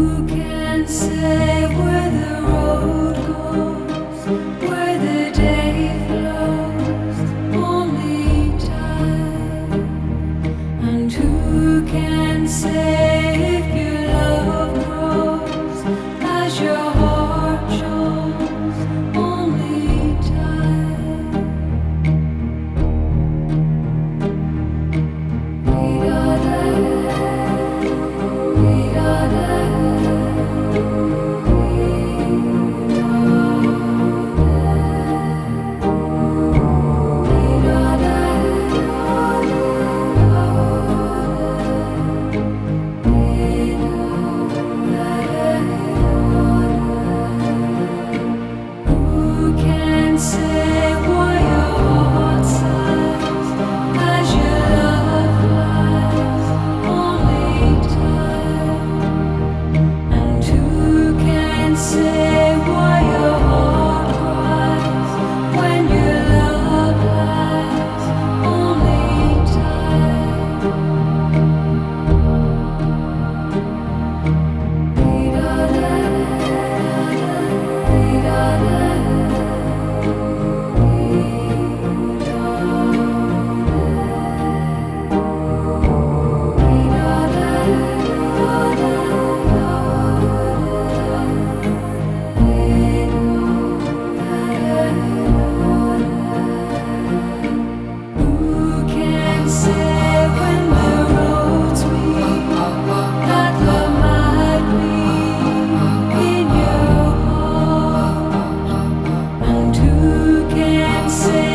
Who can say where? say can say